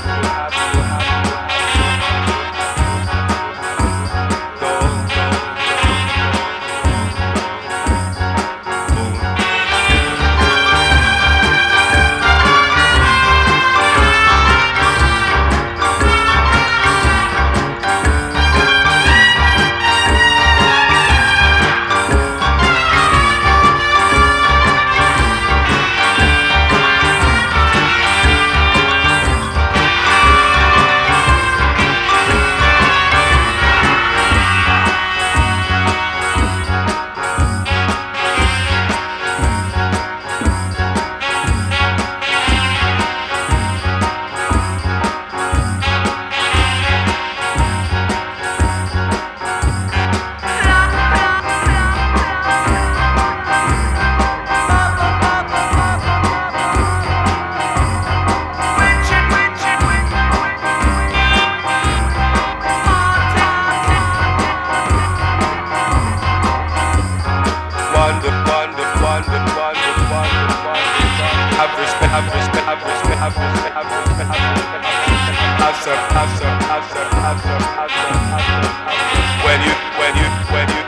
house. When you, when you, when you